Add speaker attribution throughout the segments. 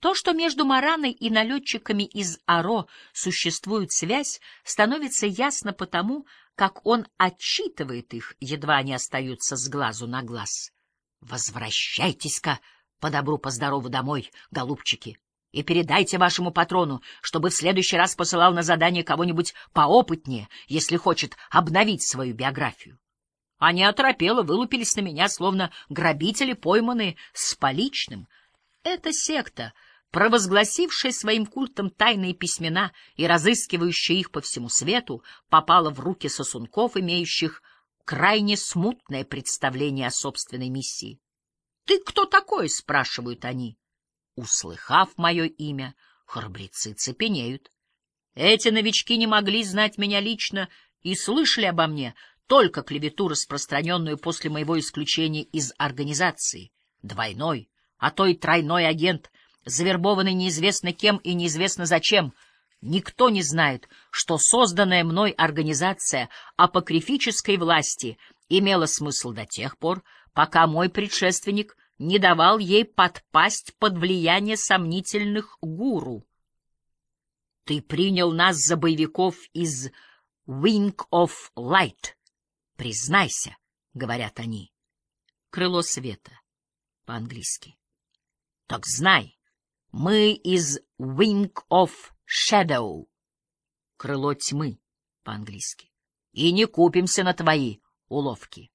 Speaker 1: То, что между Мараной и налетчиками из Аро существует связь, становится ясно потому, как он отчитывает их, едва они остаются с глазу на глаз. «Возвращайтесь-ка по добру, по здорову домой, голубчики, и передайте вашему патрону, чтобы в следующий раз посылал на задание кого-нибудь поопытнее, если хочет обновить свою биографию». Они оторопело вылупились на меня, словно грабители, пойманные с поличным. Эта секта — провозгласившая своим культом тайные письмена и разыскивающая их по всему свету, попала в руки сосунков, имеющих крайне смутное представление о собственной миссии. «Ты кто такой?» — спрашивают они. Услыхав мое имя, храбрецы цепенеют. Эти новички не могли знать меня лично и слышали обо мне только клевету, распространенную после моего исключения из организации. Двойной, а то и тройной агент завербованный неизвестно кем и неизвестно зачем. Никто не знает, что созданная мной организация апокрифической власти имела смысл до тех пор, пока мой предшественник не давал ей подпасть под влияние сомнительных гуру. Ты принял нас за боевиков из Wing of Light. Признайся, — говорят они. Крыло света по-английски. Так знай, мы из Wing of Shadow, крыло тьмы по-английски, и не купимся на твои уловки.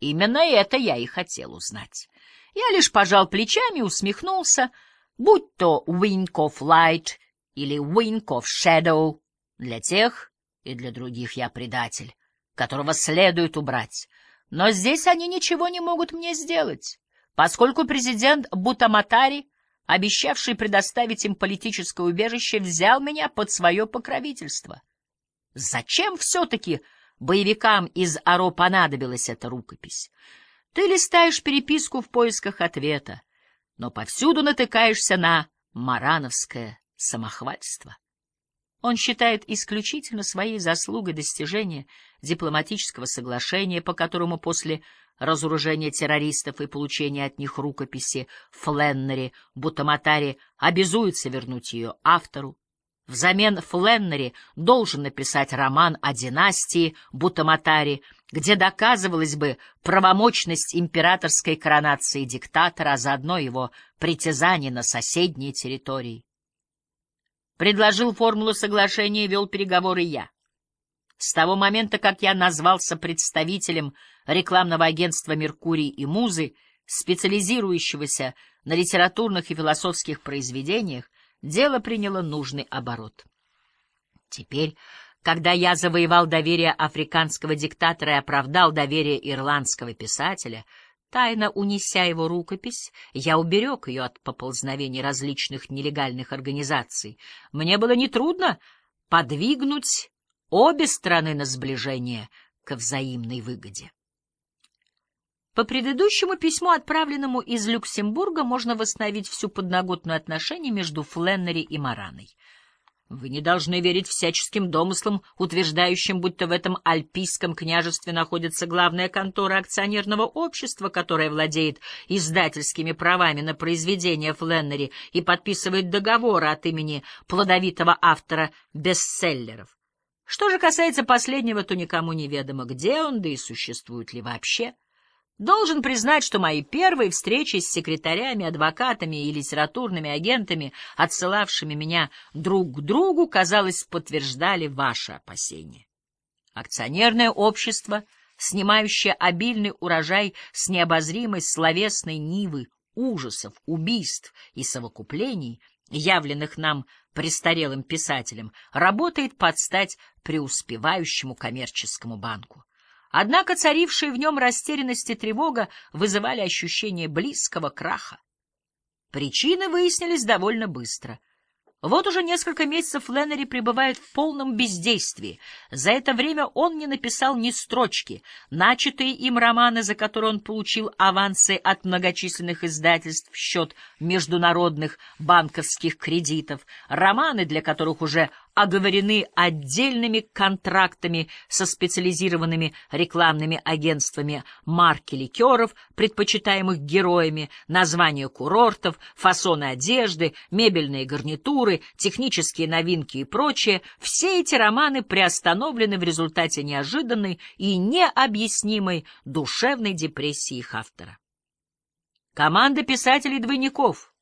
Speaker 1: Именно это я и хотел узнать. Я лишь пожал плечами и усмехнулся, будь то Wing of Light или Wing of Shadow, для тех и для других я предатель, которого следует убрать. Но здесь они ничего не могут мне сделать, поскольку президент Бутаматари обещавший предоставить им политическое убежище, взял меня под свое покровительство. Зачем все-таки боевикам из Аро понадобилась эта рукопись? Ты листаешь переписку в поисках ответа, но повсюду натыкаешься на марановское самохвальство. Он считает исключительно своей заслугой достижения дипломатического соглашения, по которому после разоружения террористов и получения от них рукописи Фленнери Бутаматари обязуется вернуть ее автору. Взамен Фленнери должен написать роман о династии Бутаматари, где доказывалась бы правомочность императорской коронации диктатора, а заодно его притязание на соседние территории. Предложил формулу соглашения и вел переговоры я. С того момента, как я назвался представителем рекламного агентства «Меркурий и Музы», специализирующегося на литературных и философских произведениях, дело приняло нужный оборот. Теперь, когда я завоевал доверие африканского диктатора и оправдал доверие ирландского писателя, тайно унеся его рукопись, я уберег ее от поползновений различных нелегальных организаций. Мне было нетрудно подвигнуть обе стороны на сближение к взаимной выгоде. По предыдущему письму, отправленному из Люксембурга, можно восстановить всю подноготную отношение между Фленнери и Мараной. Вы не должны верить всяческим домыслам, утверждающим, будто в этом альпийском княжестве находится главная контора акционерного общества, которое владеет издательскими правами на произведения Фленнери и подписывает договоры от имени плодовитого автора бестселлеров. Что же касается последнего, то никому не ведомо, где он, да и существует ли вообще. Должен признать, что мои первые встречи с секретарями, адвокатами и литературными агентами, отсылавшими меня друг к другу, казалось, подтверждали ваши опасения. Акционерное общество, снимающее обильный урожай с необозримой словесной нивы ужасов, убийств и совокуплений, явленных нам престарелым писателем, работает под стать преуспевающему коммерческому банку. Однако царившие в нем растерянность и тревога вызывали ощущение близкого краха. Причины выяснились довольно быстро. Вот уже несколько месяцев Леннери пребывает в полном бездействии. За это время он не написал ни строчки. Начатые им романы, за которые он получил авансы от многочисленных издательств в счет международных банковских кредитов, романы, для которых уже оговорены отдельными контрактами со специализированными рекламными агентствами марки ликеров, предпочитаемых героями, названия курортов, фасоны одежды, мебельные гарнитуры, технические новинки и прочее, все эти романы приостановлены в результате неожиданной и необъяснимой душевной депрессии их автора. Команда писателей-двойников,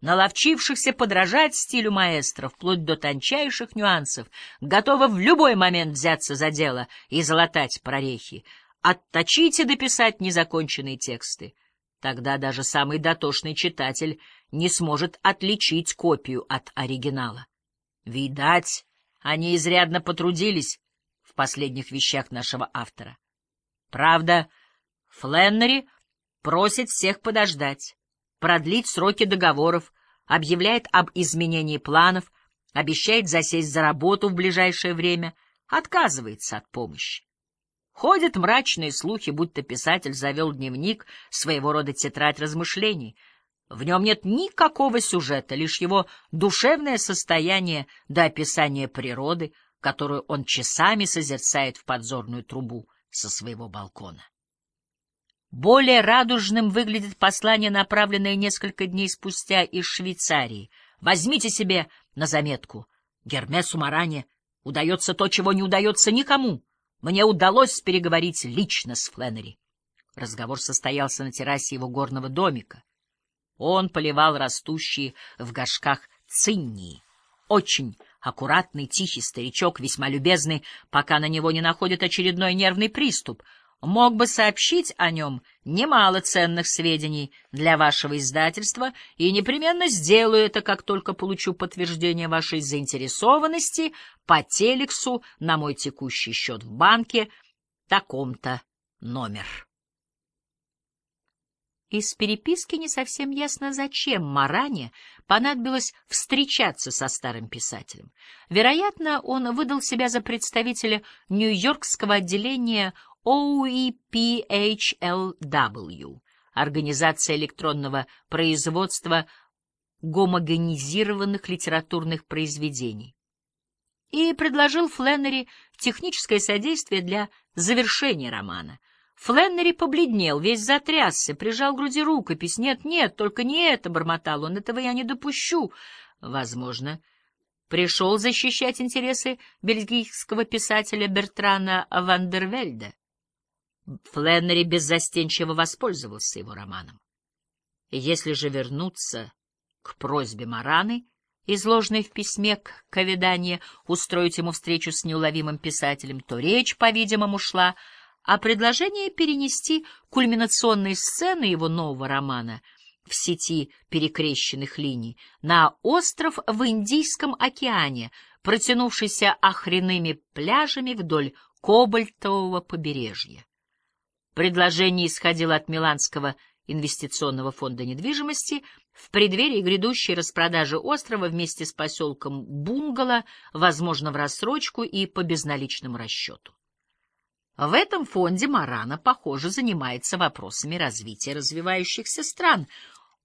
Speaker 1: наловчившихся подражать стилю маэстро вплоть до тончайших нюансов, готова в любой момент взяться за дело и залатать прорехи, отточить и дописать незаконченные тексты. Тогда даже самый дотошный читатель не сможет отличить копию от оригинала. Видать, они изрядно потрудились в последних вещах нашего автора. Правда, Фленнери просит всех подождать, продлить сроки договоров, объявляет об изменении планов, обещает засесть за работу в ближайшее время, отказывается от помощи. Ходят мрачные слухи, будто писатель завел дневник, своего рода тетрадь размышлений. В нем нет никакого сюжета, лишь его душевное состояние до описания природы, которую он часами созерцает в подзорную трубу со своего балкона. Более радужным выглядит послание, направленное несколько дней спустя из Швейцарии. Возьмите себе на заметку. Гермесу Маране удается то, чего не удается никому. Мне удалось переговорить лично с Фленнери. Разговор состоялся на террасе его горного домика. Он поливал растущие в горшках циннии. Очень аккуратный, тихий старичок, весьма любезный, пока на него не находит очередной нервный приступ — мог бы сообщить о нем немало ценных сведений для вашего издательства и непременно сделаю это, как только получу подтверждение вашей заинтересованности по телексу на мой текущий счет в банке, таком-то номер. Из переписки не совсем ясно, зачем Маране понадобилось встречаться со старым писателем. Вероятно, он выдал себя за представителя Нью-Йоркского отделения OEPHLW, Организация электронного производства гомогенизированных литературных произведений, и предложил Фленнери техническое содействие для завершения романа. Фленнери побледнел, весь затрясся, прижал к груди рукопись. «Нет, нет, только не это!» — бормотал он. «Этого я не допущу!» Возможно, пришел защищать интересы бельгийского писателя Бертрана Вандервельда. Фленнери беззастенчиво воспользовался его романом. Если же вернуться к просьбе Мараны, изложенной в письме к Ковидане, устроить ему встречу с неуловимым писателем, то речь, по-видимому, шла о предложении перенести кульминационные сцены его нового романа в сети перекрещенных линий на остров в Индийском океане, протянувшийся охренными пляжами вдоль кобальтового побережья. Предложение исходило от Миланского инвестиционного фонда недвижимости в преддверии грядущей распродажи острова вместе с поселком Бунгало, возможно, в рассрочку и по безналичному расчету. В этом фонде Марана, похоже, занимается вопросами развития развивающихся стран,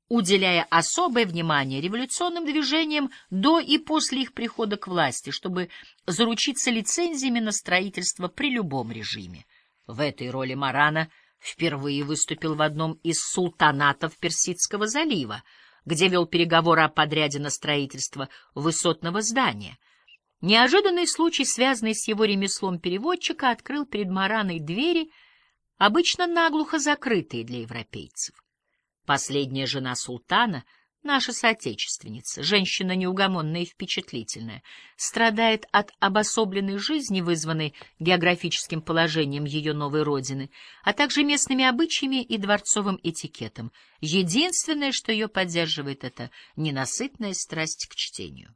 Speaker 1: уделяя особое внимание революционным движениям до и после их прихода к власти, чтобы заручиться лицензиями на строительство при любом режиме. В этой роли Марана впервые выступил в одном из султанатов Персидского залива, где вел переговоры о подряде на строительство высотного здания. Неожиданный случай, связанный с его ремеслом переводчика, открыл перед Мараной двери, обычно наглухо закрытые для европейцев. Последняя жена султана — Наша соотечественница, женщина неугомонная и впечатлительная, страдает от обособленной жизни, вызванной географическим положением ее новой родины, а также местными обычаями и дворцовым этикетом. Единственное, что ее поддерживает, это ненасытная страсть к чтению.